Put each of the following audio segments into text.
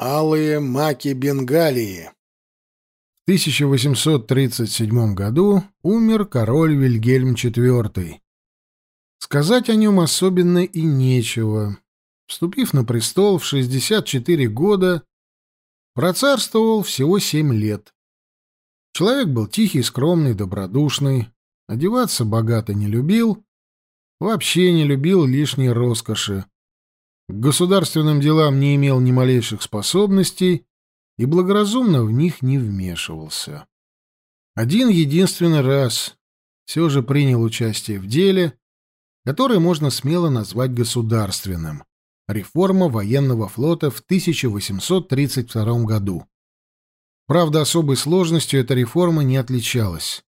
Алые маки Бенгалии. В 1837 году умер король Вильгельм IV. Сказать о нем особенно и нечего. Вступив на престол в 64 года, процарствовал всего 7 лет. Человек был тихий, скромный, добродушный, одеваться богато не любил, вообще не любил лишней роскоши. К государственным делам не имел ни малейших способностей и благоразумно в них не вмешивался. Один единственный раз все же принял участие в деле, которое можно смело назвать государственным — реформа военного флота в 1832 году. Правда, особой сложностью эта реформа не отличалась.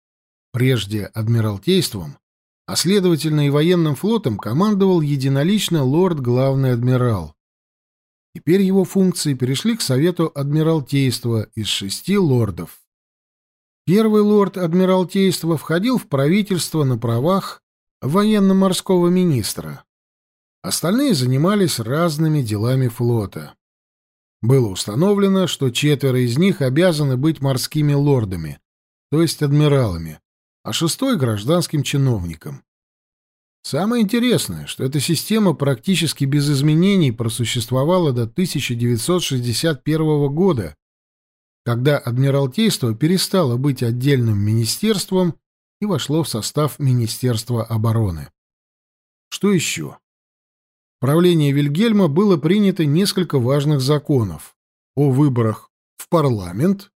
Прежде адмиралтейством а следовательно и военным флотом командовал единолично лорд-главный адмирал. Теперь его функции перешли к Совету Адмиралтейства из шести лордов. Первый лорд Адмиралтейства входил в правительство на правах военно-морского министра. Остальные занимались разными делами флота. Было установлено, что четверо из них обязаны быть морскими лордами, то есть адмиралами, а шестой — гражданским чиновником. Самое интересное, что эта система практически без изменений просуществовала до 1961 года, когда Адмиралтейство перестало быть отдельным министерством и вошло в состав Министерства обороны. Что еще? В правлении Вильгельма было принято несколько важных законов о выборах в парламент,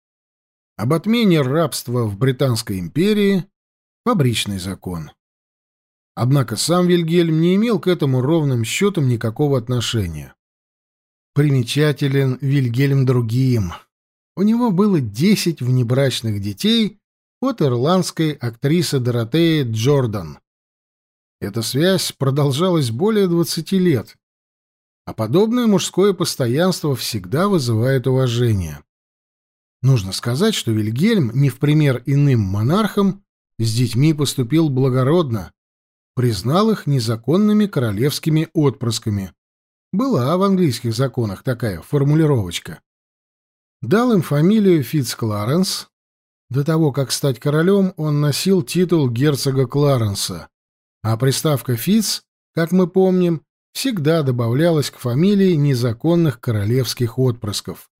об отмене рабства в Британской империи Фабричный закон. Однако сам Вильгельм не имел к этому ровным счетом никакого отношения. Примечателен Вильгельм другим. У него было десять внебрачных детей от ирландской актрисы Доротеи Джордан. Эта связь продолжалась более двадцати лет, а подобное мужское постоянство всегда вызывает уважение. Нужно сказать, что Вильгельм, не в пример иным монархам, с детьми поступил благородно, признал их незаконными королевскими отпрысками. Была в английских законах такая формулировочка. Дал им фамилию Фитц-Кларенс. До того, как стать королем, он носил титул герцога Кларенса, а приставка «Фитц», как мы помним, всегда добавлялась к фамилии незаконных королевских отпрысков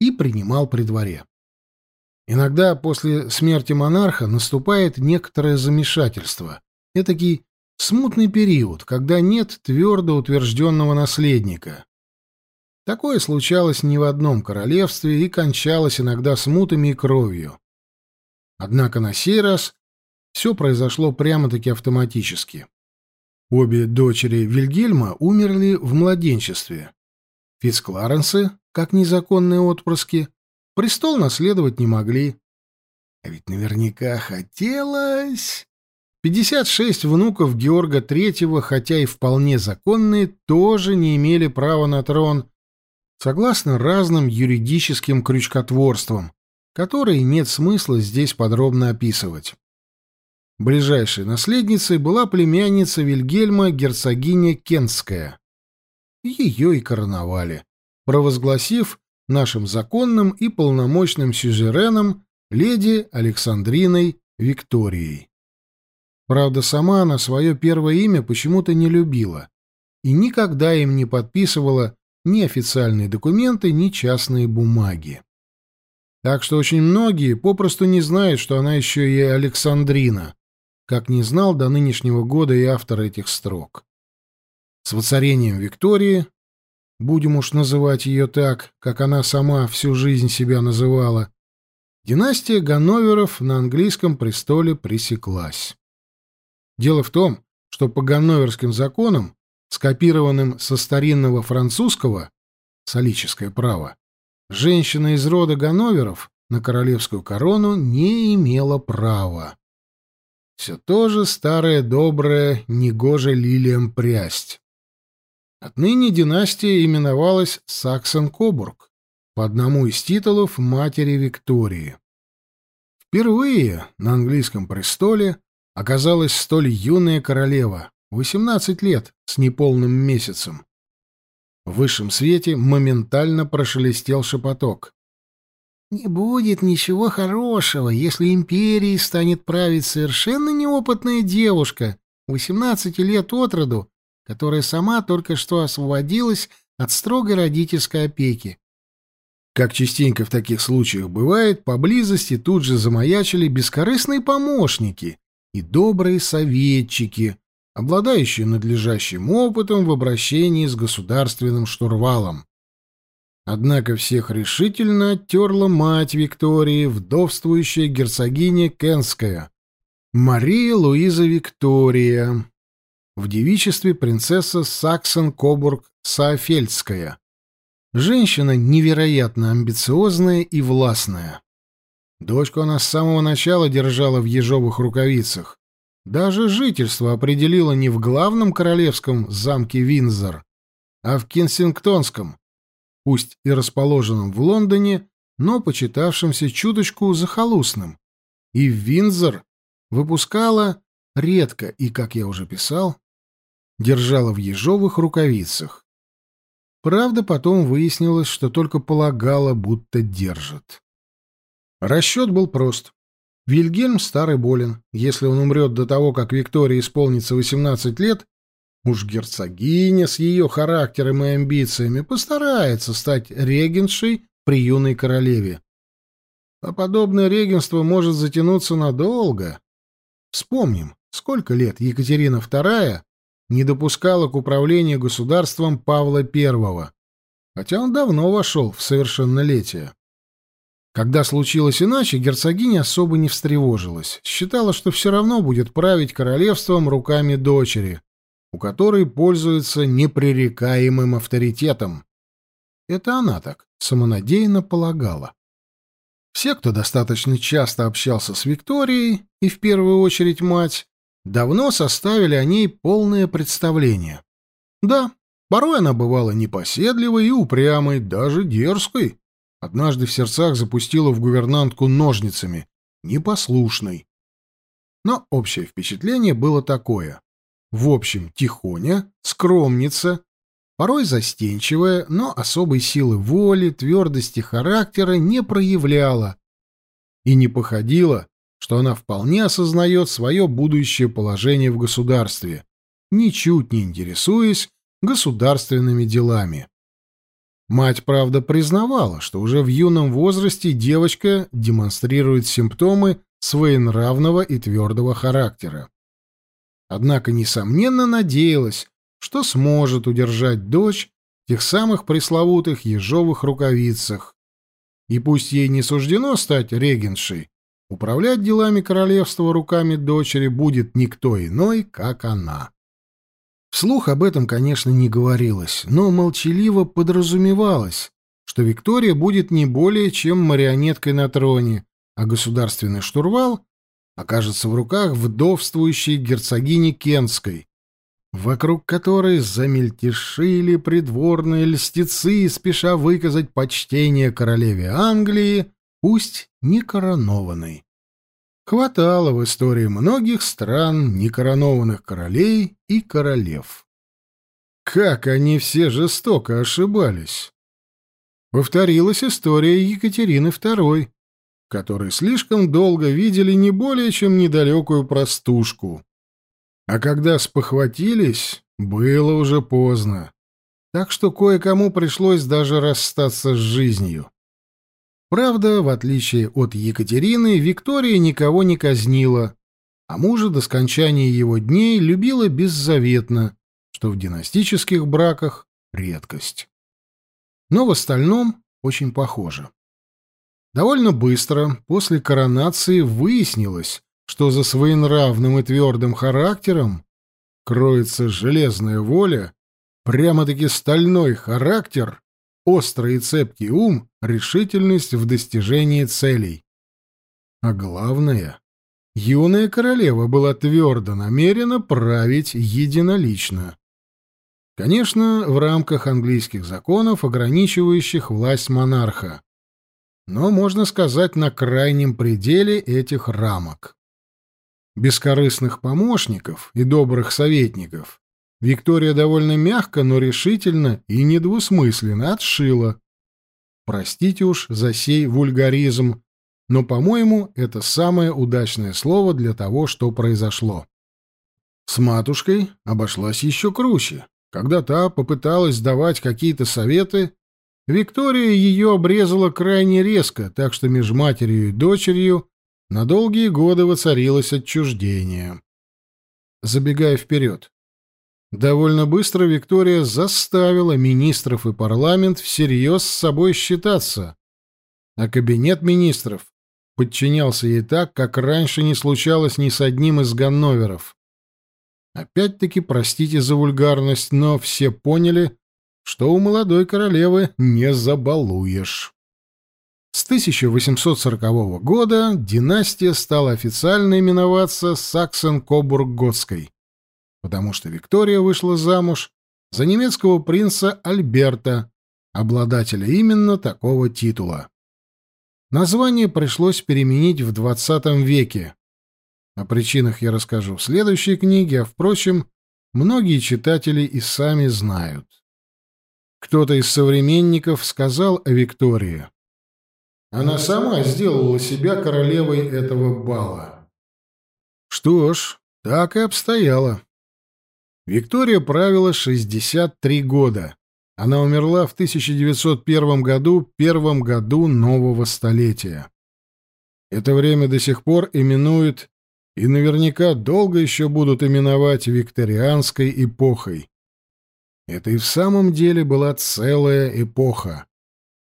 и принимал при дворе. Иногда после смерти монарха наступает некоторое замешательство, этакий смутный период, когда нет твердо утвержденного наследника. Такое случалось не в одном королевстве и кончалось иногда смутами и кровью. Однако на сей раз все произошло прямо-таки автоматически. Обе дочери Вильгельма умерли в младенчестве. Фицкларенсы, как незаконные отпрыски, Престол наследовать не могли. А ведь наверняка хотелось... 56 внуков Георга III, хотя и вполне законные, тоже не имели права на трон, согласно разным юридическим крючкотворствам, которые нет смысла здесь подробно описывать. Ближайшей наследницей была племянница Вильгельма, герцогиня Кентская. Ее и короновали, провозгласив нашим законным и полномочным сюзереном леди Александриной Викторией. Правда, сама она свое первое имя почему-то не любила и никогда им не подписывала ни официальные документы, ни частные бумаги. Так что очень многие попросту не знают, что она еще и Александрина, как не знал до нынешнего года и автор этих строк. С воцарением Виктории будем уж называть ее так, как она сама всю жизнь себя называла, династия Ганноверов на английском престоле пресеклась. Дело в том, что по ганноверским законам, скопированным со старинного французского, солическое право, женщина из рода Ганноверов на королевскую корону не имела права. Все то же старое доброе негоже лилиям прясть. Отныне династия именовалась Саксон-Кобург по одному из титулов матери Виктории. Впервые на английском престоле оказалась столь юная королева, 18 лет с неполным месяцем. В высшем свете моментально прошелестел шепоток. «Не будет ничего хорошего, если империей станет править совершенно неопытная девушка, 18 лет от роду, которая сама только что освободилась от строгой родительской опеки. Как частенько в таких случаях бывает, поблизости тут же замаячили бескорыстные помощники и добрые советчики, обладающие надлежащим опытом в обращении с государственным штурвалом. Однако всех решительно оттерла мать Виктории, вдовствующая герцогиня Кенская, Мария Луиза Виктория, в девичестве принцесса Саксон-Кобург-Саафельдская. Женщина невероятно амбициозная и властная. Дочку она с самого начала держала в ежовых рукавицах. Даже жительство определила не в главном королевском замке Винзор, а в Кенсингтонском, пусть и расположенном в Лондоне, но почитавшемся чуточку захолустным. И в Винзор выпускала редко и, как я уже писал, держала в ежовых рукавицах. Правда, потом выяснилось, что только полагала, будто держит. Расчет был прост. Вильгельм старый болен. Если он умрет до того, как Виктории исполнится 18 лет, уж герцогиня с ее характером и амбициями постарается стать регеншей при юной королеве. А подобное регенство может затянуться надолго. Вспомним, сколько лет Екатерина II не допускала к управлению государством Павла I, хотя он давно вошел в совершеннолетие. Когда случилось иначе, герцогиня особо не встревожилась, считала, что все равно будет править королевством руками дочери, у которой пользуется непререкаемым авторитетом. Это она так самонадеянно полагала. Все, кто достаточно часто общался с Викторией, и в первую очередь мать, давно составили о ней полное представление. Да, порой она бывала непоседливой и упрямой, даже дерзкой. Однажды в сердцах запустила в гувернантку ножницами, непослушной. Но общее впечатление было такое. В общем, тихоня, скромница, порой застенчивая, но особой силы воли, твердости характера не проявляла и не походила, что она вполне осознает свое будущее положение в государстве, ничуть не интересуясь государственными делами. Мать, правда, признавала, что уже в юном возрасте девочка демонстрирует симптомы своенравного и твердого характера. Однако, несомненно, надеялась, что сможет удержать дочь в тех самых пресловутых ежовых рукавицах. И пусть ей не суждено стать регеншей, управлять делами королевства руками дочери будет никто иной, как она. Вслух об этом, конечно, не говорилось, но молчаливо подразумевалось, что Виктория будет не более чем марионеткой на троне, а государственный штурвал окажется в руках вдовствующей герцогини Кенской, вокруг которой замельтешили придворные льстецы, спеша выказать почтение королеве Англии, пусть не коронованной. Хватало в истории многих стран некоронованных королей и королев. Как они все жестоко ошибались! Повторилась история Екатерины II, которой слишком долго видели не более чем недалекую простушку. А когда спохватились, было уже поздно. Так что кое-кому пришлось даже расстаться с жизнью. Правда, в отличие от Екатерины, Виктория никого не казнила, а мужа до скончания его дней любила беззаветно, что в династических браках редкость. Но в остальном очень похоже. Довольно быстро после коронации выяснилось, что за своенравным и твердым характером кроется железная воля, прямо-таки стальной характер, острый и цепкий ум, решительность в достижении целей. А главное, юная королева была твердо намерена править единолично. Конечно, в рамках английских законов, ограничивающих власть монарха, но, можно сказать, на крайнем пределе этих рамок бескорыстных помощников и добрых советников Виктория довольно мягко, но решительно и недвусмысленно отшила. Простите уж за сей вульгаризм, но, по-моему, это самое удачное слово для того, что произошло. С матушкой обошлась еще круче. Когда та попыталась давать какие-то советы, Виктория ее обрезала крайне резко, так что между матерью и дочерью на долгие годы воцарилось отчуждение. Забегая вперед, Довольно быстро Виктория заставила министров и парламент всерьез с собой считаться, а кабинет министров подчинялся ей так, как раньше не случалось ни с одним из ганноверов. Опять-таки, простите за вульгарность, но все поняли, что у молодой королевы не забалуешь. С 1840 года династия стала официально именоваться Саксен-Кобург-Готской потому что Виктория вышла замуж за немецкого принца Альберта, обладателя именно такого титула. Название пришлось переменить в XX веке. О причинах я расскажу в следующей книге, а, впрочем, многие читатели и сами знают. Кто-то из современников сказал о Виктории. Она сама сделала себя королевой этого бала. Что ж, так и обстояло. Виктория правила 63 года. Она умерла в 1901 году, первом году нового столетия. Это время до сих пор именуют и наверняка долго еще будут именовать викторианской эпохой. Это и в самом деле была целая эпоха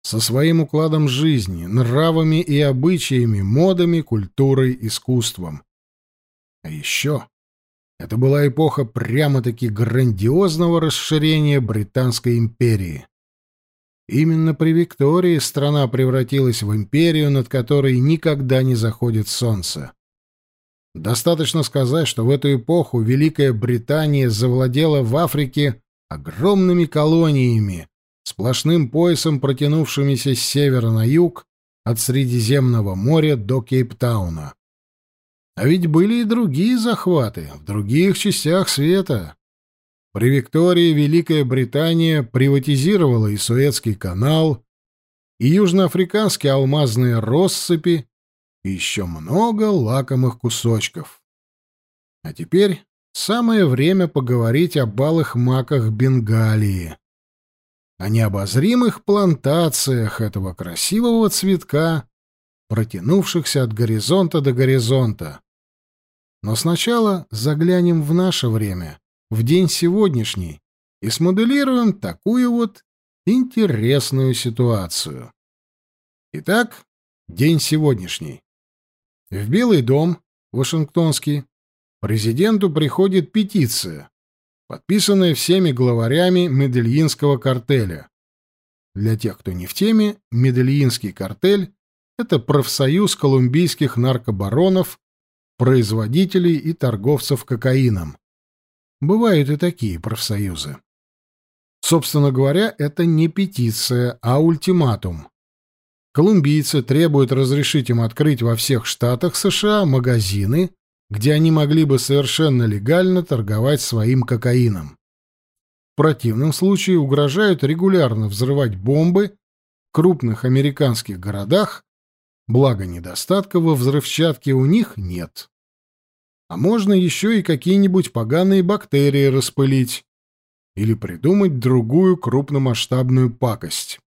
со своим укладом жизни, нравами и обычаями, модами, культурой, искусством. А еще это была эпоха прямо-таки грандиозного расширения Британской империи. Именно при Виктории страна превратилась в империю, над которой никогда не заходит солнце. Достаточно сказать, что в эту эпоху Великая Британия завладела в Африке огромными колониями, сплошным поясом, протянувшимися с севера на юг, от Средиземного моря до Кейптауна. А ведь были и другие захваты в других частях света. При Виктории Великая Британия приватизировала и Суэцкий канал, и южноафриканские алмазные россыпи, и еще много лакомых кусочков. А теперь самое время поговорить о балых маках Бенгалии, о необозримых плантациях этого красивого цветка, протянувшихся от горизонта до горизонта. Но сначала заглянем в наше время, в день сегодняшний, и смоделируем такую вот интересную ситуацию. Итак, день сегодняшний. В Белый дом, Вашингтонский, президенту приходит петиция, подписанная всеми главарями Медельинского картеля. Для тех, кто не в теме, Медельинский картель — это профсоюз колумбийских наркобаронов производителей и торговцев кокаином. Бывают и такие профсоюзы. Собственно говоря, это не петиция, а ультиматум. Колумбийцы требуют разрешить им открыть во всех штатах США магазины, где они могли бы совершенно легально торговать своим кокаином. В противном случае угрожают регулярно взрывать бомбы в крупных американских городах благо недостатка во взрывчатке у них нет. А можно еще и какие-нибудь поганые бактерии распылить или придумать другую крупномасштабную пакость.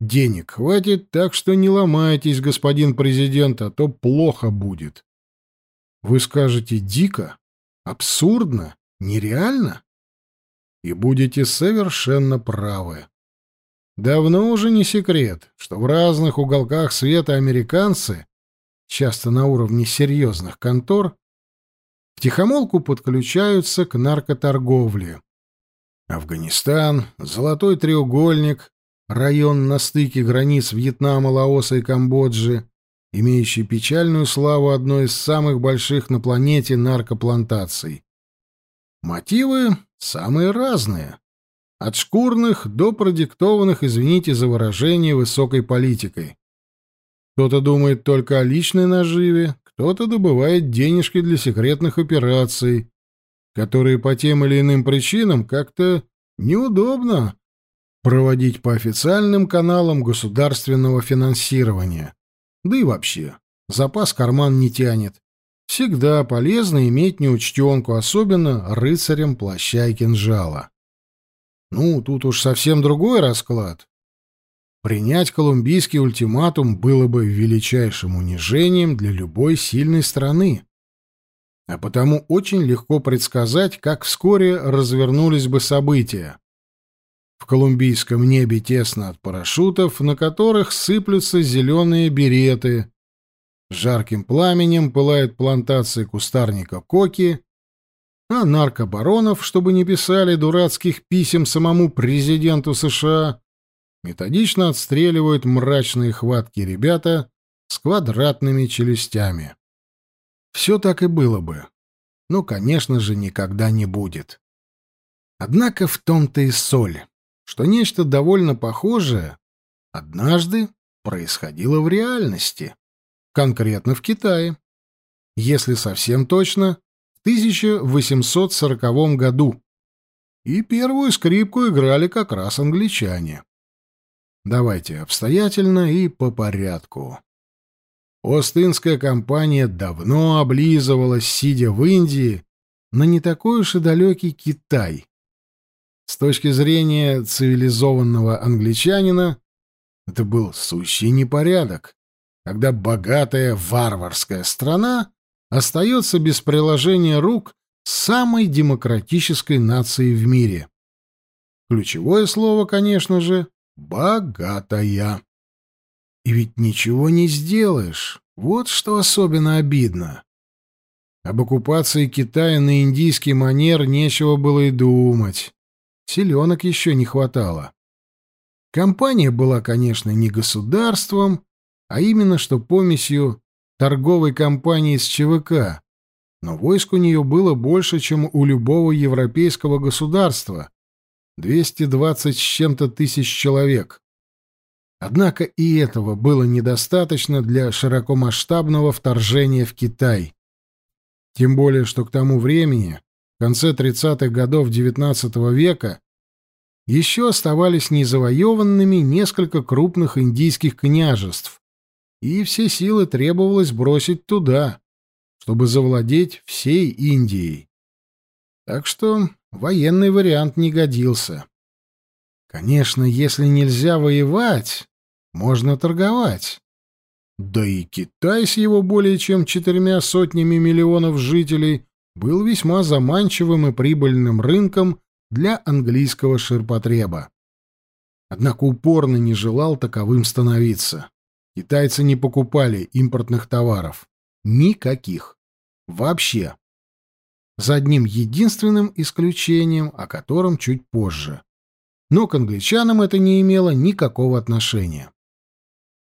Денег хватит, так что не ломайтесь, господин президент, а то плохо будет. Вы скажете дико, абсурдно, нереально? И будете совершенно правы. Давно уже не секрет, что в разных уголках света американцы, часто на уровне серьезных контор, втихомолку подключаются к наркоторговле. Афганистан, Золотой треугольник, район на стыке границ Вьетнама, Лаоса и Камбоджи, имеющий печальную славу одной из самых больших на планете наркоплантаций. Мотивы самые разные. От шкурных до продиктованных, извините за выражение, высокой политикой. Кто-то думает только о личной наживе, кто-то добывает денежки для секретных операций, которые по тем или иным причинам как-то неудобно проводить по официальным каналам государственного финансирования. Да и вообще, запас карман не тянет. Всегда полезно иметь неучтенку, особенно рыцарям плаща и кинжала. Ну, тут уж совсем другой расклад. Принять колумбийский ультиматум было бы величайшим унижением для любой сильной страны. А потому очень легко предсказать, как вскоре развернулись бы события. В колумбийском небе тесно от парашютов, на которых сыплются зеленые береты. Жарким пламенем пылает плантация кустарника коки, а наркобаронов, чтобы не писали дурацких писем самому президенту США, методично отстреливают мрачные хватки ребята с квадратными челюстями. Все так и было бы. Но, конечно же, никогда не будет. Однако в том-то и соль, что нечто довольно похожее однажды происходило в реальности, конкретно в Китае. Если совсем точно, 1840 году. И первую скрипку играли как раз англичане. Давайте обстоятельно и по порядку. Остинская компания давно облизывалась, сидя в Индии, на не такой уж и далекий Китай. С точки зрения цивилизованного англичанина, это был сущий непорядок, когда богатая варварская страна остается без приложения рук самой демократической нацией в мире. Ключевое слово, конечно же, богатая. И ведь ничего не сделаешь. Вот что особенно обидно. Об оккупации Китая на индийский манер нечего было и думать. Селенок еще не хватало. Компания была, конечно, не государством, а именно что помесью торговой компании с ЧВК, но войск у нее было больше, чем у любого европейского государства, 220 с чем-то тысяч человек. Однако и этого было недостаточно для широкомасштабного вторжения в Китай. Тем более, что к тому времени, в конце 30-х годов XIX века, еще оставались незавоеванными несколько крупных индийских княжеств, и все силы требовалось бросить туда, чтобы завладеть всей Индией. Так что военный вариант не годился. Конечно, если нельзя воевать, можно торговать. Да и Китай с его более чем четырьмя сотнями миллионов жителей был весьма заманчивым и прибыльным рынком для английского ширпотреба. Однако упорно не желал таковым становиться. Китайцы не покупали импортных товаров. Никаких. Вообще за одним единственным исключением, о котором чуть позже. Но к англичанам это не имело никакого отношения.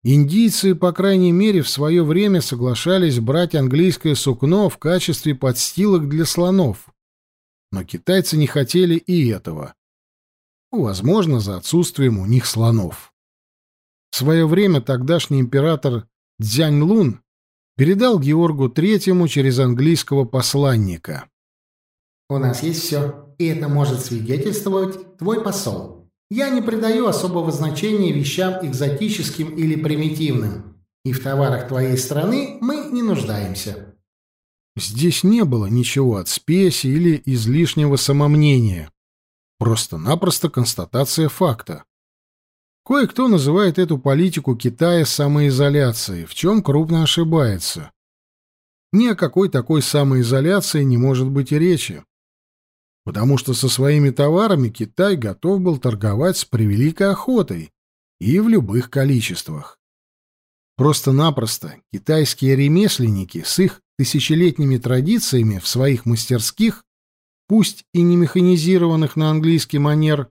Индийцы, по крайней мере, в свое время соглашались брать английское сукно в качестве подстилок для слонов. Но китайцы не хотели и этого. Возможно, за отсутствием у них слонов. В свое время тогдашний император Дзянь Лун передал Георгу Третьему через английского посланника. У нас есть все, и это может свидетельствовать твой посол. Я не придаю особого значения вещам экзотическим или примитивным, и в товарах твоей страны мы не нуждаемся». Здесь не было ничего от спеси или излишнего самомнения. Просто-напросто констатация факта. Кое-кто называет эту политику Китая самоизоляцией, в чем крупно ошибается. Ни о какой такой самоизоляции не может быть и речи потому что со своими товарами Китай готов был торговать с превеликой охотой и в любых количествах. Просто-напросто китайские ремесленники с их тысячелетними традициями в своих мастерских, пусть и не механизированных на английский манер,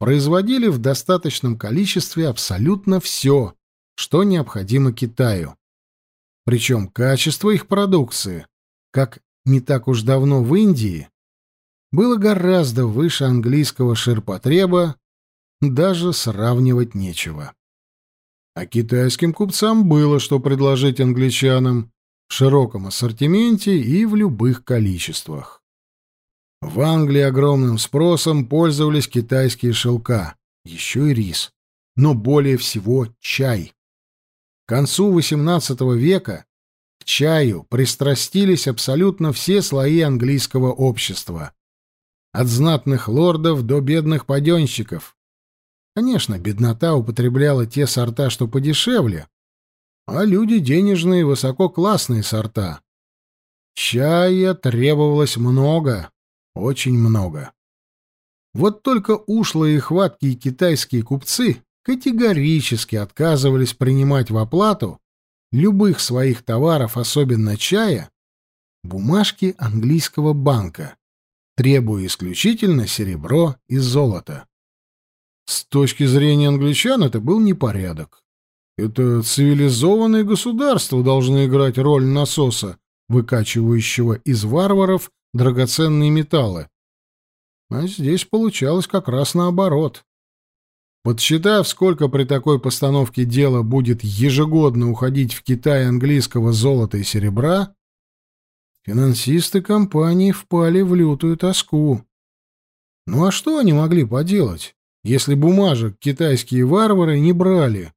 производили в достаточном количестве абсолютно все, что необходимо Китаю. Причем качество их продукции, как не так уж давно в Индии, было гораздо выше английского ширпотреба, даже сравнивать нечего. А китайским купцам было что предложить англичанам в широком ассортименте и в любых количествах. В Англии огромным спросом пользовались китайские шелка, еще и рис, но более всего чай. К концу XVIII века к чаю пристрастились абсолютно все слои английского общества. От знатных лордов до бедных паденщиков. Конечно, беднота употребляла те сорта, что подешевле, а люди денежные, высококлассные сорта. Чая требовалось много, очень много. Вот только ушлые и хваткие китайские купцы категорически отказывались принимать в оплату любых своих товаров, особенно чая, бумажки английского банка, требуя исключительно серебро и золото. С точки зрения англичан это был непорядок. Это цивилизованные государства должны играть роль насоса, выкачивающего из варваров драгоценные металлы. А здесь получалось как раз наоборот. Подсчитав, сколько при такой постановке дела будет ежегодно уходить в Китай английского золота и серебра, финансисты компании впали в лютую тоску. Ну а что они могли поделать, если бумажек китайские варвары не брали?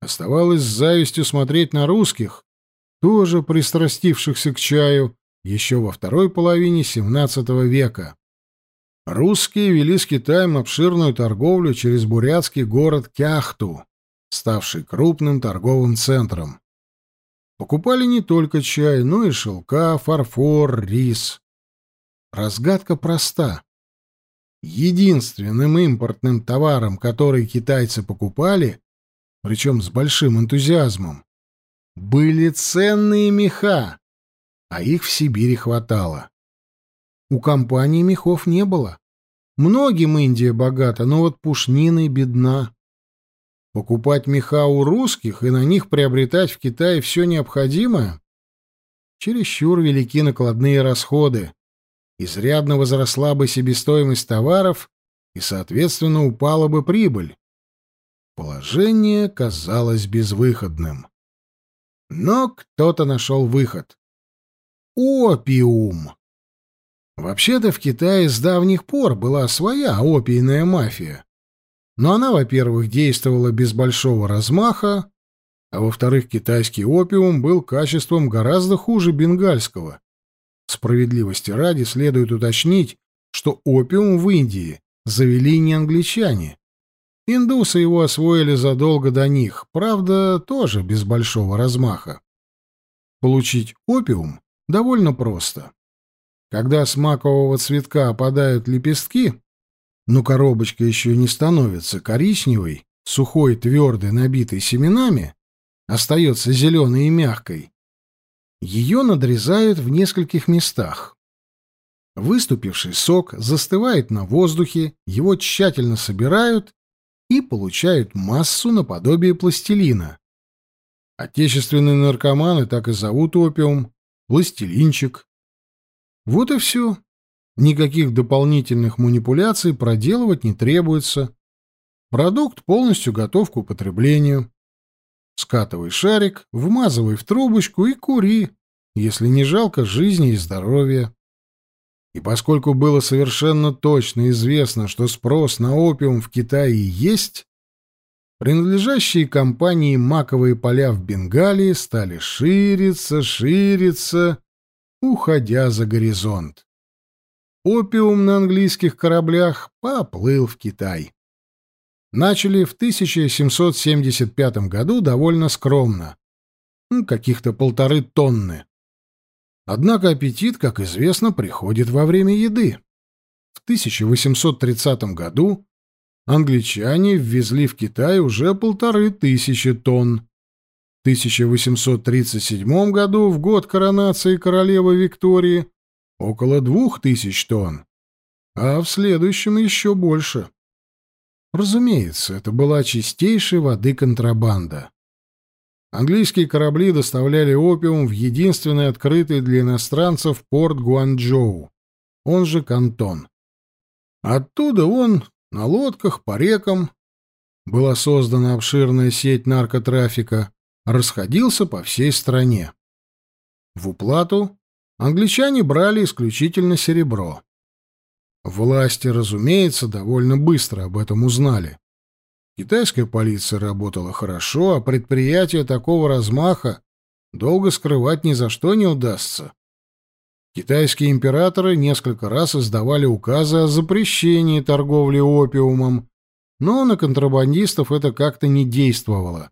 Оставалось с завистью смотреть на русских, тоже пристрастившихся к чаю еще во второй половине XVII века. Русские вели с Китаем обширную торговлю через бурятский город Кяхту, ставший крупным торговым центром. Покупали не только чай, но и шелка, фарфор, рис. Разгадка проста. Единственным импортным товаром, который китайцы покупали, причем с большим энтузиазмом, были ценные меха, а их в Сибири хватало. У компании мехов не было. Многим Индия богата, но вот пушниной бедна. Покупать меха у русских и на них приобретать в Китае все необходимое? Чересчур велики накладные расходы. Изрядно возросла бы себестоимость товаров и, соответственно, упала бы прибыль. Положение казалось безвыходным. Но кто-то нашел выход. Опиум! Вообще-то в Китае с давних пор была своя опийная мафия. Но она, во-первых, действовала без большого размаха, а во-вторых, китайский опиум был качеством гораздо хуже бенгальского. Справедливости ради следует уточнить, что опиум в Индии завели не англичане. Индусы его освоили задолго до них, правда, тоже без большого размаха. Получить опиум довольно просто. Когда с макового цветка опадают лепестки, но коробочка еще не становится коричневой, сухой, твердой, набитой семенами, остается зеленой и мягкой, ее надрезают в нескольких местах. Выступивший сок застывает на воздухе, его тщательно собирают и получают массу наподобие пластилина. Отечественные наркоманы так и зовут опиум — пластилинчик. Вот и все. Никаких дополнительных манипуляций проделывать не требуется. Продукт полностью готов к употреблению. Скатывай шарик, вмазывай в трубочку и кури, если не жалко жизни и здоровья. И поскольку было совершенно точно известно, что спрос на опиум в Китае есть, принадлежащие компании маковые поля в Бенгалии стали шириться, шириться уходя за горизонт. Опиум на английских кораблях поплыл в Китай. Начали в 1775 году довольно скромно, ну, каких-то полторы тонны. Однако аппетит, как известно, приходит во время еды. В 1830 году англичане ввезли в Китай уже полторы тысячи тонн, 1837 году, в год коронации королевы Виктории, около двух тысяч тонн, а в следующем еще больше. Разумеется, это была чистейшей воды контрабанда. Английские корабли доставляли опиум в единственный открытый для иностранцев порт Гуанчжоу, он же Кантон. Оттуда он на лодках по рекам была создана обширная сеть наркотрафика, расходился по всей стране. В уплату англичане брали исключительно серебро. Власти, разумеется, довольно быстро об этом узнали. Китайская полиция работала хорошо, а предприятие такого размаха долго скрывать ни за что не удастся. Китайские императоры несколько раз издавали указы о запрещении торговли опиумом, но на контрабандистов это как-то не действовало,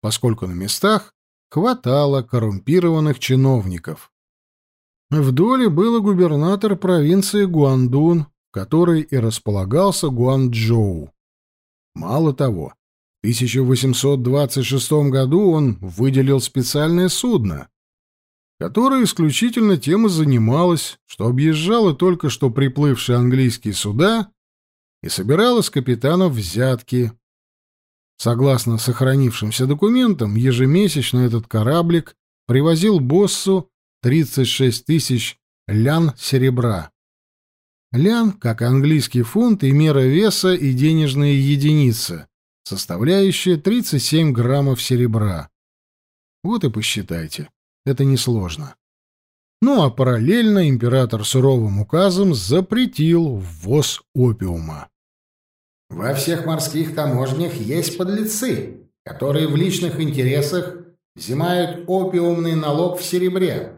поскольку на местах хватало коррумпированных чиновников. В доле был губернатор провинции Гуандун, в которой и располагался Гуанчжоу. Мало того, в 1826 году он выделил специальное судно, которое исключительно тем и занималось, что объезжало только что приплывшие английские суда и собирало с капитанов взятки. Согласно сохранившимся документам, ежемесячно этот кораблик привозил боссу 36 тысяч лян серебра. Лян, как английский фунт, и мера веса, и денежная единица, составляющая 37 граммов серебра. Вот и посчитайте. Это несложно. Ну а параллельно император суровым указом запретил ввоз опиума. Во всех морских таможнях есть подлецы, которые в личных интересах взимают опиумный налог в серебре.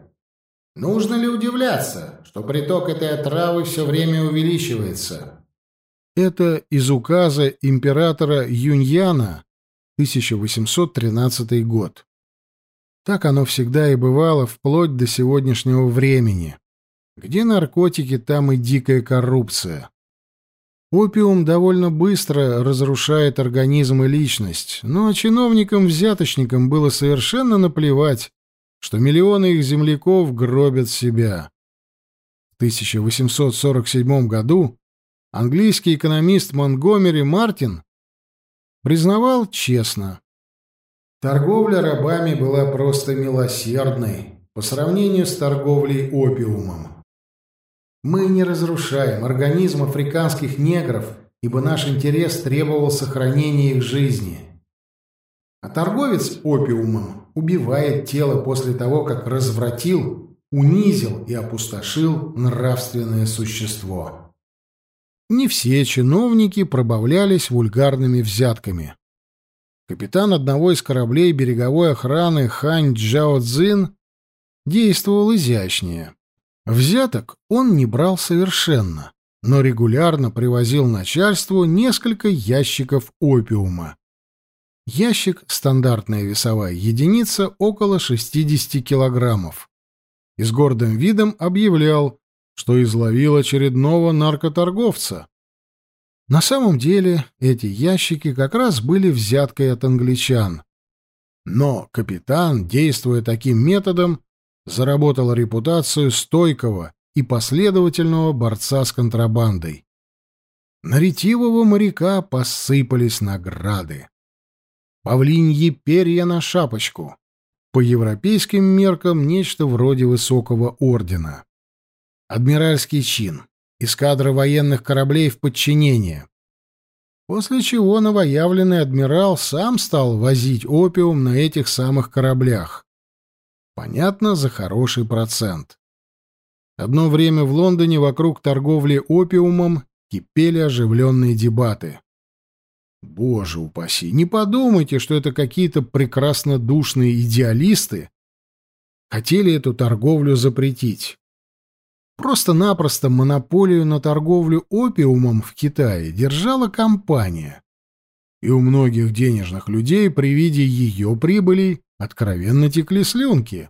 Нужно ли удивляться, что приток этой отравы все время увеличивается? Это из указа императора Юньяна, 1813 год. Так оно всегда и бывало вплоть до сегодняшнего времени. Где наркотики, там и дикая коррупция. Опиум довольно быстро разрушает организм и личность, но чиновникам-взяточникам было совершенно наплевать, что миллионы их земляков гробят себя. В 1847 году английский экономист Монгомери Мартин признавал честно. Торговля рабами была просто милосердной по сравнению с торговлей опиумом. Мы не разрушаем организм африканских негров, ибо наш интерес требовал сохранения их жизни. А торговец опиумом убивает тело после того, как развратил, унизил и опустошил нравственное существо. Не все чиновники пробавлялись вульгарными взятками. Капитан одного из кораблей береговой охраны Хань Джао Цзин действовал изящнее. Взяток он не брал совершенно, но регулярно привозил начальству несколько ящиков опиума. Ящик — стандартная весовая единица около 60 килограммов. И с гордым видом объявлял, что изловил очередного наркоторговца. На самом деле эти ящики как раз были взяткой от англичан. Но капитан, действуя таким методом, заработал репутацию стойкого и последовательного борца с контрабандой. На ретивого моряка посыпались награды павлиньи перья на шапочку. По европейским меркам нечто вроде высокого ордена. Адмиральский чин. Эскадра военных кораблей в подчинение. После чего новоявленный адмирал сам стал возить опиум на этих самых кораблях. Понятно, за хороший процент. Одно время в Лондоне вокруг торговли опиумом кипели оживленные дебаты. Боже упаси, не подумайте, что это какие-то прекрасно душные идеалисты хотели эту торговлю запретить. Просто-напросто монополию на торговлю опиумом в Китае держала компания. И у многих денежных людей при виде ее прибыли откровенно текли слюнки.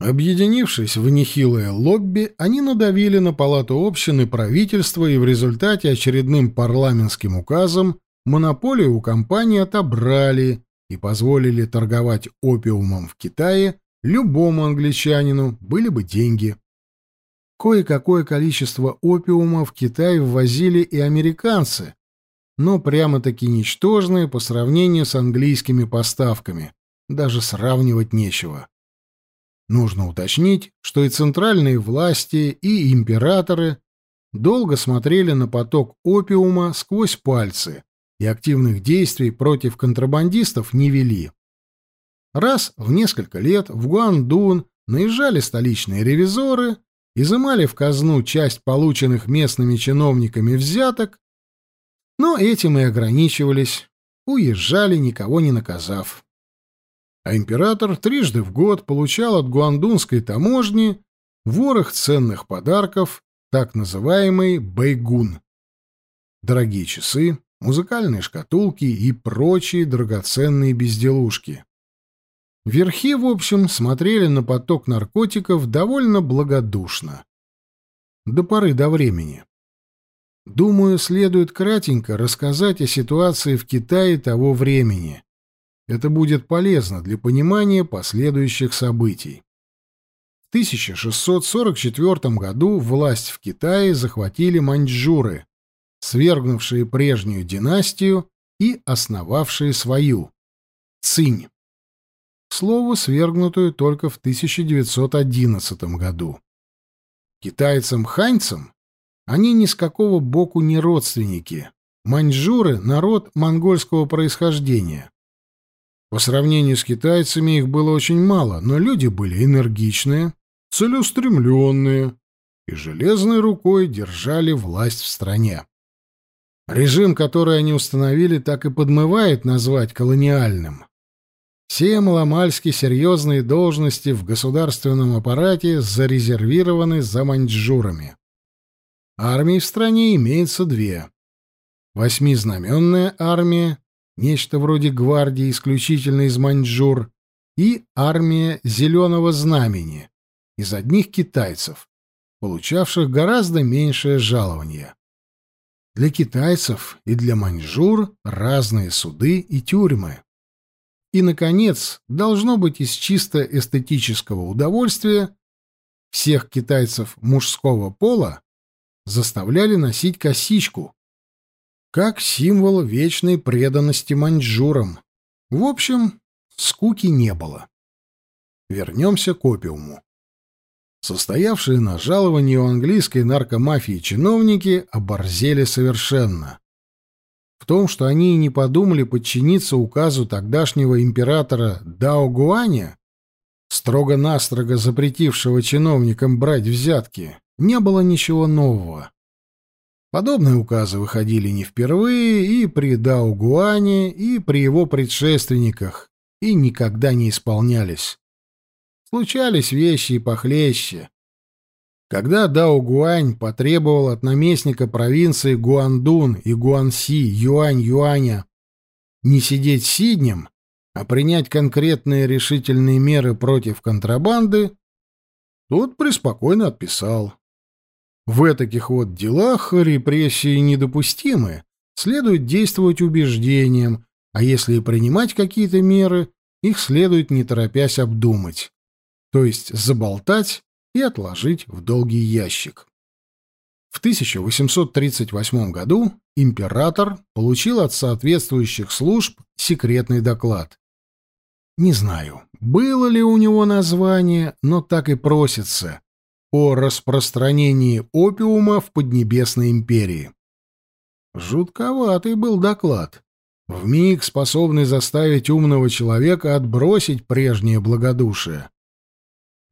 Объединившись в нехилое лобби, они надавили на палату общин и правительства и в результате очередным парламентским указом монополию у компании отобрали и позволили торговать опиумом в Китае любому англичанину, были бы деньги. Кое-какое количество опиума в Китай ввозили и американцы, но прямо-таки ничтожные по сравнению с английскими поставками, даже сравнивать нечего. Нужно уточнить, что и центральные власти, и императоры долго смотрели на поток опиума сквозь пальцы, и активных действий против контрабандистов не вели. Раз в несколько лет в Гуандун наезжали столичные ревизоры изымали в казну часть полученных местными чиновниками взяток, но этим и ограничивались, уезжали, никого не наказав. А император трижды в год получал от гуандунской таможни ворох ценных подарков, так называемый байгун. Дорогие часы, музыкальные шкатулки и прочие драгоценные безделушки. Верхи, в общем, смотрели на поток наркотиков довольно благодушно. До поры до времени. Думаю, следует кратенько рассказать о ситуации в Китае того времени. Это будет полезно для понимания последующих событий. В 1644 году власть в Китае захватили маньчжуры, свергнувшие прежнюю династию и основавшие свою – Цинь к слову, свергнутую только в 1911 году. Китайцам-ханьцам они ни с какого боку не родственники. Маньчжуры — народ монгольского происхождения. По сравнению с китайцами их было очень мало, но люди были энергичные, целеустремленные и железной рукой держали власть в стране. Режим, который они установили, так и подмывает назвать колониальным. Все маломальски серьезные должности в государственном аппарате зарезервированы за маньчжурами. Армий в стране имеется две. Восьмизнаменная армия, нечто вроде гвардии исключительно из маньчжур, и армия Зеленого Знамени, из одних китайцев, получавших гораздо меньшее жалование. Для китайцев и для маньчжур разные суды и тюрьмы. И, наконец, должно быть из чисто эстетического удовольствия всех китайцев мужского пола заставляли носить косичку, как символ вечной преданности маньчжурам. В общем, скуки не было. Вернемся к опиуму. Состоявшие на жаловании у английской наркомафии чиновники оборзели совершенно. В том, что они и не подумали подчиниться указу тогдашнего императора Дао Гуаня, строго-настрого запретившего чиновникам брать взятки, не было ничего нового. Подобные указы выходили не впервые и при Дао Гуане, и при его предшественниках, и никогда не исполнялись. Случались вещи и похлеще, когда Дао Гуань потребовал от наместника провинции Гуандун и Гуанси Юань Юаня не сидеть сиднем, а принять конкретные решительные меры против контрабанды, тот преспокойно отписал. В таких вот делах репрессии недопустимы, следует действовать убеждением, а если и принимать какие-то меры, их следует не торопясь обдумать, то есть заболтать и отложить в долгий ящик. В 1838 году император получил от соответствующих служб секретный доклад. Не знаю, было ли у него название, но так и просится о распространении опиума в Поднебесной империи. Жутковатый был доклад, вмиг способный заставить умного человека отбросить прежнее благодушие.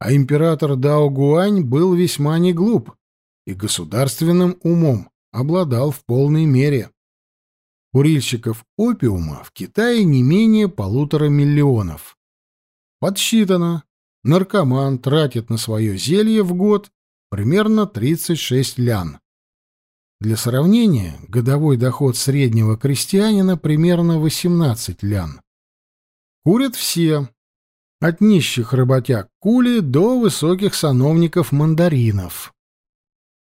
А император Дао Гуань был весьма не глуп и государственным умом обладал в полной мере. Курильщиков опиума в Китае не менее полутора миллионов. Подсчитано, наркоман тратит на свое зелье в год примерно 36 лян. Для сравнения, годовой доход среднего крестьянина примерно 18 лян. Курят все, от нищих работяг кули до высоких сановников-мандаринов.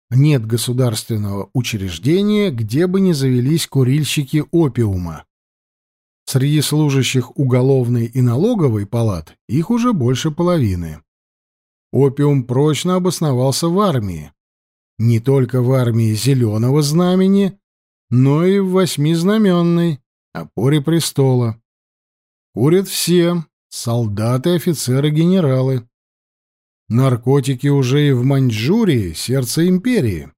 Нет государственного учреждения, где бы не завелись курильщики опиума. Среди служащих уголовной и налоговой палат их уже больше половины. Опиум прочно обосновался в армии. Не только в армии Зеленого Знамени, но и в Восьмизнаменной, опоре престола. Курят все, солдаты, офицеры, генералы. Наркотики уже и в Маньчжурии, сердце империи.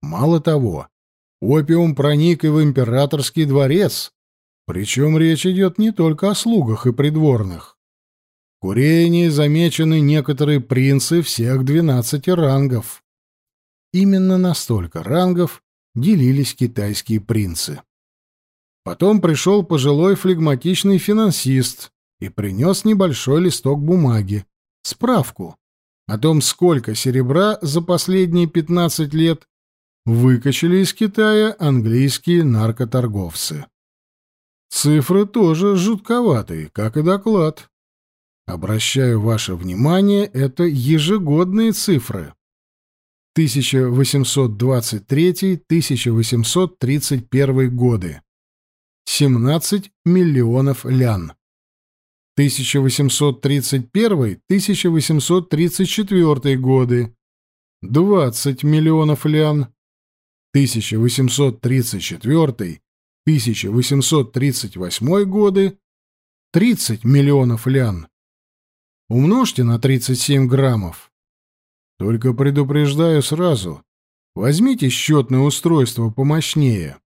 Мало того, опиум проник и в императорский дворец, причем речь идет не только о слугах и придворных. К курении замечены некоторые принцы всех двенадцати рангов. Именно на столько рангов делились китайские принцы. Потом пришел пожилой флегматичный финансист и принес небольшой листок бумаги, справку о том, сколько серебра за последние 15 лет выкачали из Китая английские наркоторговцы. Цифры тоже жутковатые, как и доклад. Обращаю ваше внимание, это ежегодные цифры. 1823-1831 годы. 17 миллионов лян. 1831-1834 годы 20 миллионов лян. 1834-1838 годы 30 миллионов лян. Умножьте на 37 граммов. Только предупреждаю сразу. Возьмите счетное устройство помощнее.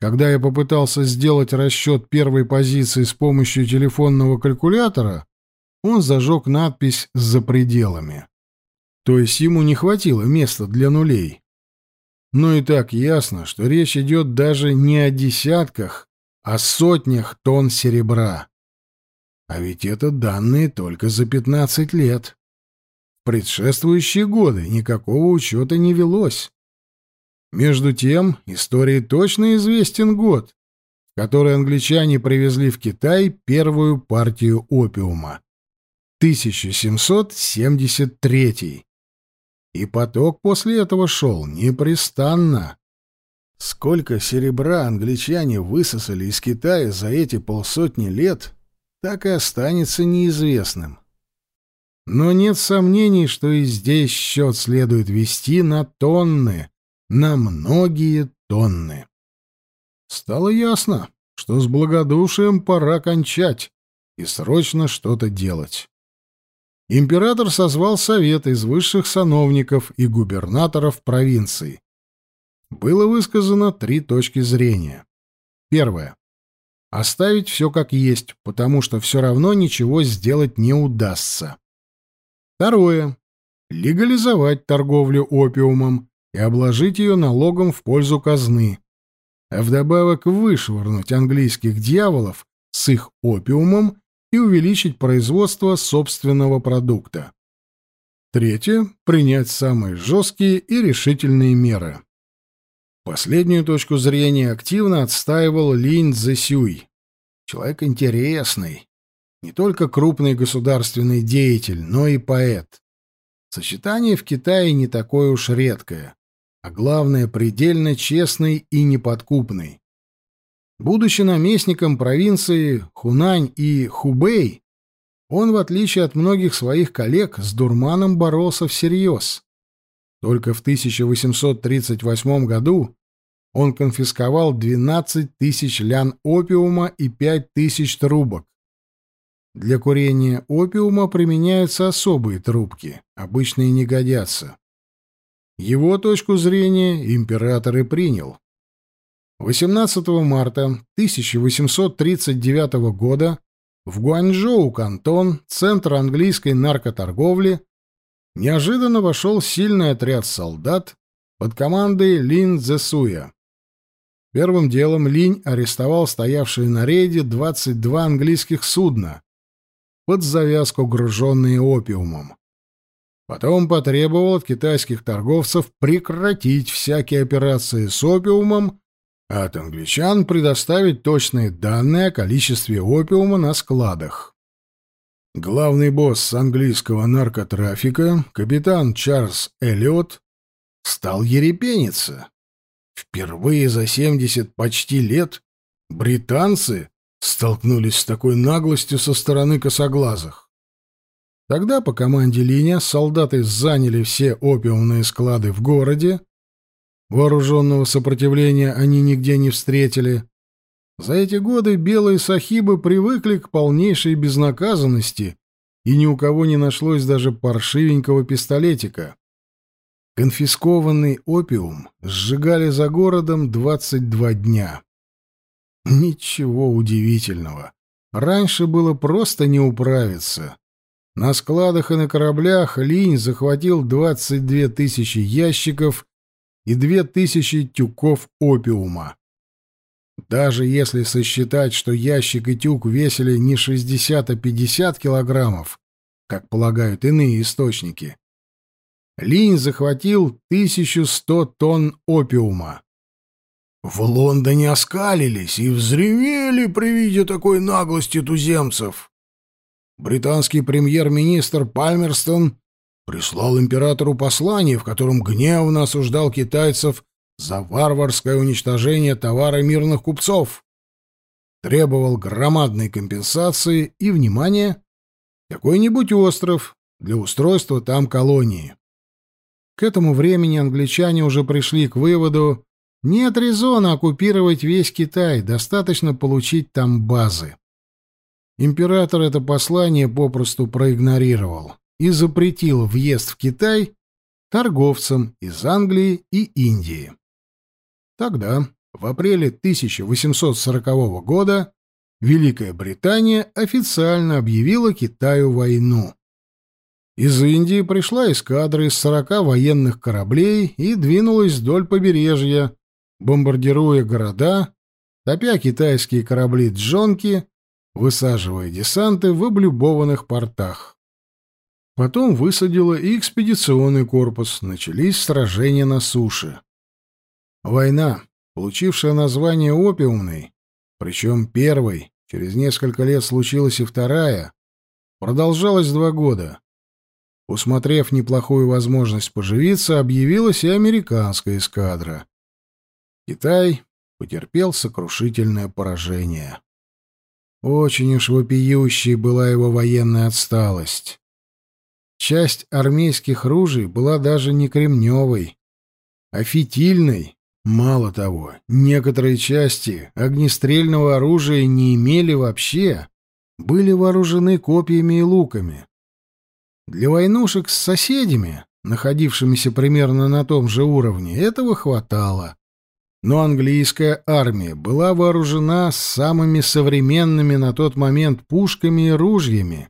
Когда я попытался сделать расчет первой позиции с помощью телефонного калькулятора, он зажег надпись «За пределами». То есть ему не хватило места для нулей. Но и так ясно, что речь идет даже не о десятках, а сотнях тонн серебра. А ведь это данные только за 15 лет. В предшествующие годы никакого учета не велось. Между тем, истории точно известен год, в который англичане привезли в Китай первую партию опиума. 1773. И поток после этого шел непрестанно. Сколько серебра англичане высосали из Китая за эти полсотни лет, так и останется неизвестным. Но нет сомнений, что и здесь счет следует вести на тонны, на многие тонны. Стало ясно, что с благодушием пора кончать и срочно что-то делать. Император созвал совет из высших сановников и губернаторов провинций. Было высказано три точки зрения. Первое. Оставить все как есть, потому что все равно ничего сделать не удастся. Второе. Легализовать торговлю опиумом и обложить ее налогом в пользу казны, а вдобавок вышвырнуть английских дьяволов с их опиумом и увеличить производство собственного продукта. Третье — принять самые жесткие и решительные меры. Последнюю точку зрения активно отстаивал Линь Цзэсюй. Человек интересный. Не только крупный государственный деятель, но и поэт. Сочетание в Китае не такое уж редкое а главное, предельно честный и неподкупный. Будучи наместником провинции Хунань и Хубэй, он, в отличие от многих своих коллег, с дурманом боролся всерьез. Только в 1838 году он конфисковал 12 тысяч лян опиума и 5 тысяч трубок. Для курения опиума применяются особые трубки, обычные не годятся. Его точку зрения император и принял. 18 марта 1839 года в Гуанчжоу, кантон, центр английской наркоторговли, неожиданно вошел сильный отряд солдат под командой Лин Цзэсуя. Первым делом Линь арестовал стоявшие на рейде 22 английских судна, под завязку груженные опиумом. Потом потребовал от китайских торговцев прекратить всякие операции с опиумом, а от англичан предоставить точные данные о количестве опиума на складах. Главный босс английского наркотрафика, капитан Чарльз Эллиот, стал ерепениться. Впервые за 70 почти лет британцы столкнулись с такой наглостью со стороны косоглазых. Тогда по команде Линя солдаты заняли все опиумные склады в городе. Вооруженного сопротивления они нигде не встретили. За эти годы белые сахибы привыкли к полнейшей безнаказанности, и ни у кого не нашлось даже паршивенького пистолетика. Конфискованный опиум сжигали за городом 22 дня. Ничего удивительного. раньше было просто не управиться. На складах и на кораблях Линь захватил 22 тысячи ящиков и 2 тысячи тюков опиума. Даже если сосчитать, что ящик и тюк весили не 60, а 50 килограммов, как полагают иные источники, Линь захватил 1100 тонн опиума. В Лондоне оскалились и взревели при виде такой наглости туземцев. Британский премьер-министр Пальмерстон прислал императору послание, в котором гневно осуждал китайцев за варварское уничтожение товара мирных купцов, требовал громадной компенсации и, внимание, какой-нибудь остров для устройства там колонии. К этому времени англичане уже пришли к выводу, нет резона оккупировать весь Китай, достаточно получить там базы. Император это послание попросту проигнорировал и запретил въезд в Китай торговцам из Англии и Индии. Тогда, в апреле 1840 года, Великая Британия официально объявила Китаю войну. Из Индии пришла эскадра из 40 военных кораблей и двинулась вдоль побережья, бомбардируя города, топя китайские корабли-джонки, высаживая десанты в облюбованных портах. Потом высадила и экспедиционный корпус, начались сражения на суше. Война, получившая название «Опиумной», причем первой, через несколько лет случилась и вторая, продолжалась два года. Усмотрев неплохую возможность поживиться, объявилась и американская эскадра. Китай потерпел сокрушительное поражение. Очень уж вопиющей была его военная отсталость. Часть армейских ружей была даже не кремневой, а фитильной, Мало того, некоторые части огнестрельного оружия не имели вообще, были вооружены копьями и луками. Для войнушек с соседями, находившимися примерно на том же уровне, этого хватало. Но английская армия была вооружена самыми современными на тот момент пушками и ружьями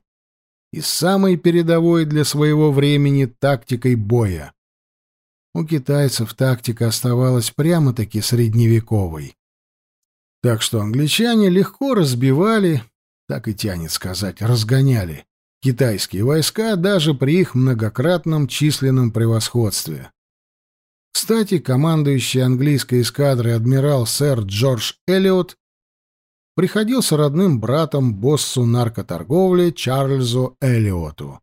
и самой передовой для своего времени тактикой боя. У китайцев тактика оставалась прямо-таки средневековой. Так что англичане легко разбивали, так и тянет сказать, разгоняли китайские войска даже при их многократном численном превосходстве. Кстати, командующий английской эскадрой адмирал сэр Джордж Эллиот приходился родным братом боссу наркоторговли Чарльзу Эллиоту.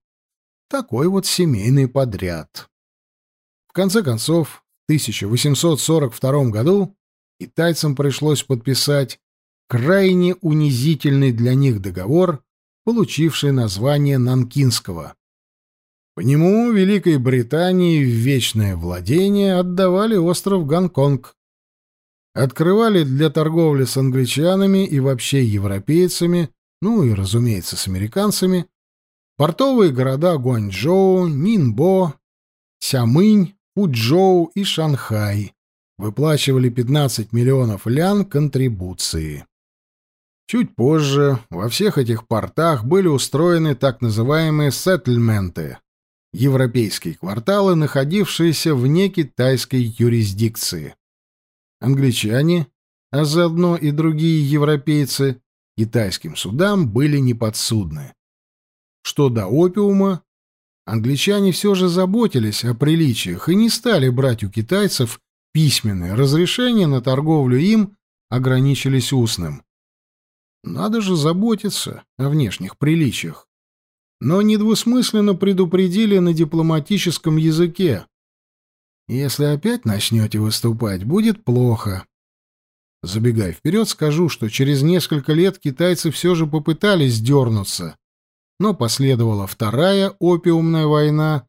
Такой вот семейный подряд. В конце концов, в 1842 году китайцам пришлось подписать крайне унизительный для них договор, получивший название Нанкинского. По нему Великой Британии в вечное владение отдавали остров Гонконг. Открывали для торговли с англичанами и вообще европейцами, ну и, разумеется, с американцами, портовые города Гуанчжоу, Нинбо, Сямынь, Пуджоу и Шанхай выплачивали 15 миллионов лян контрибуции. Чуть позже во всех этих портах были устроены так называемые сеттельменты — европейские кварталы, находившиеся вне китайской юрисдикции. Англичане, а заодно и другие европейцы, китайским судам были неподсудны. Что до опиума, Англичане все же заботились о приличиях и не стали брать у китайцев письменные разрешения на торговлю им ограничились устным. Надо же заботиться о внешних приличиях. Но недвусмысленно предупредили на дипломатическом языке. Если опять начнете выступать, будет плохо. Забегая вперед, скажу, что через несколько лет китайцы все же попытались дернуться, но последовала вторая опиумная война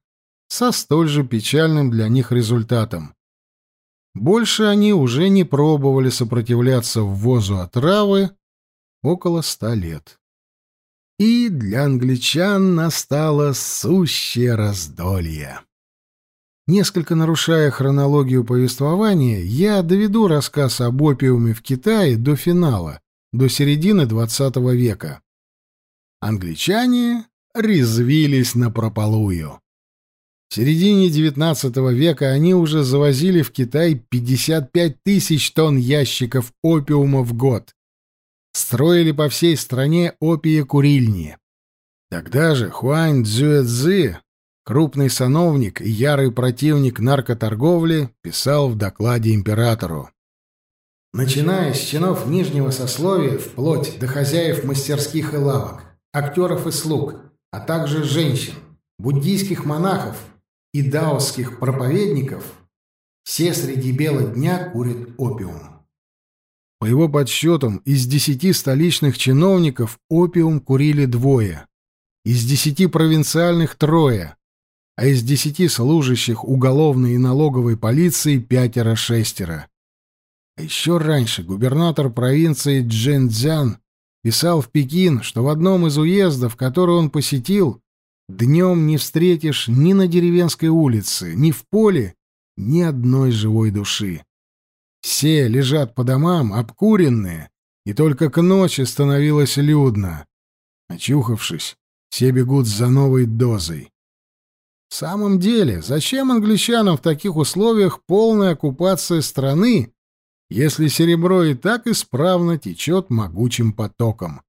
со столь же печальным для них результатом. Больше они уже не пробовали сопротивляться ввозу отравы около ста лет. И для англичан настало сущее раздолье. Несколько нарушая хронологию повествования, я доведу рассказ об опиуме в Китае до финала, до середины XX века. англичане резвились напропалую. В середине XIX века они уже завозили в Китай 55 тысяч тонн ящиков опиума в год. Строили по всей стране опия-курильни. Тогда же Хуань Цзюэцзы, крупный сановник и ярый противник наркоторговли, писал в докладе императору. Начиная с чинов нижнего сословия вплоть до хозяев мастерских и лавок, актеров и слуг, а также женщин, буддийских монахов и даосских проповедников, все среди бела дня курят опиум. По его подсчетам, из десяти столичных чиновников опиум курили двое, из десяти провинциальных — трое, а из десяти служащих уголовной и налоговой полиции — пятеро-шестеро. А еще раньше губернатор провинции Джэнцзян писал в Пекин, что в одном из уездов, который он посетил, Днем не встретишь ни на деревенской улице, ни в поле ни одной живой души. Все лежат по домам, обкуренные, и только к ночи становилось людно. Очухавшись, все бегут за новой дозой. В самом деле, зачем англичанам в таких условиях полная оккупация страны, если серебро и так исправно течет могучим потоком?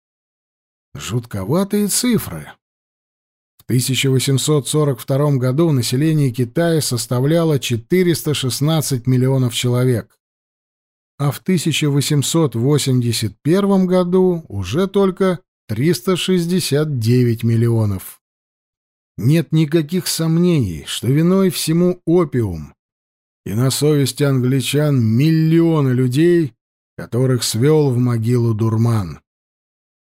Жутковатые цифры. 1842 году население Китая составляло 416 миллионов человек, а в 1881 году уже только 369 миллионов. Нет никаких сомнений, что виной всему опиум, и на совести англичан миллионы людей, которых свел в могилу дурман.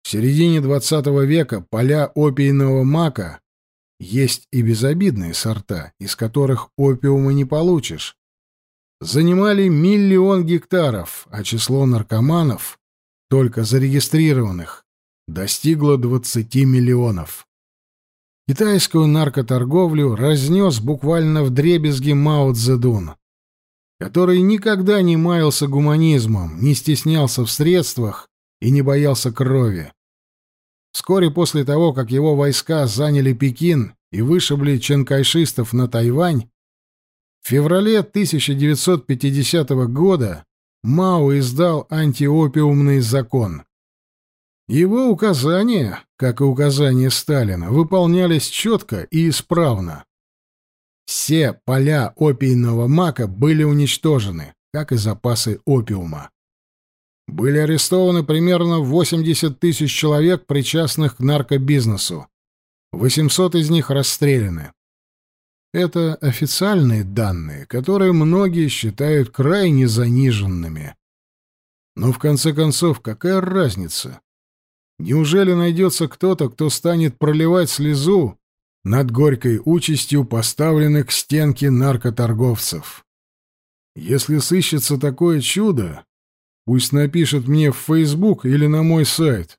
В середине XX века поля опийного мака есть и безобидные сорта, из которых опиума не получишь. Занимали миллион гектаров, а число наркоманов, только зарегистрированных, достигло 20 миллионов. Китайскую наркоторговлю разнес буквально в дребезги Мао Цзэдун, который никогда не маялся гуманизмом, не стеснялся в средствах и не боялся крови. Вскоре после того, как его войска заняли Пекин и вышибли ченкайшистов на Тайвань, в феврале 1950 года Мао издал антиопиумный закон. Его указания, как и указания Сталина, выполнялись четко и исправно. Все поля опийного мака были уничтожены, как и запасы опиума. Были арестованы примерно 80 тысяч человек, причастных к наркобизнесу. 800 из них расстреляны. Это официальные данные, которые многие считают крайне заниженными. Но в конце концов, какая разница? Неужели найдется кто-то, кто станет проливать слезу над горькой участью поставленных к стенке наркоторговцев? Если сыщется такое чудо, Пусть напишет мне в Facebook или на мой сайт.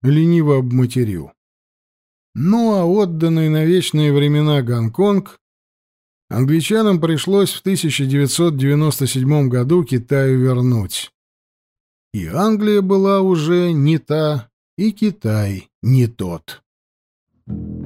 Лениво обматерю. Ну а отданный на вечные времена Гонконг англичанам пришлось в 1997 году Китаю вернуть. И Англия была уже не та, и Китай не тот. Thank you.